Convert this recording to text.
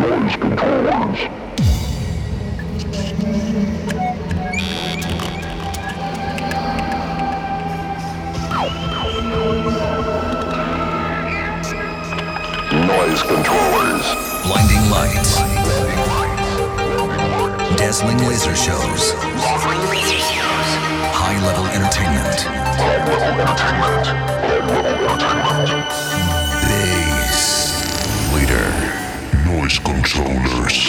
noise controls. noise controllers, blinding lights, dazzling laser shows, high level entertainment. Controllers.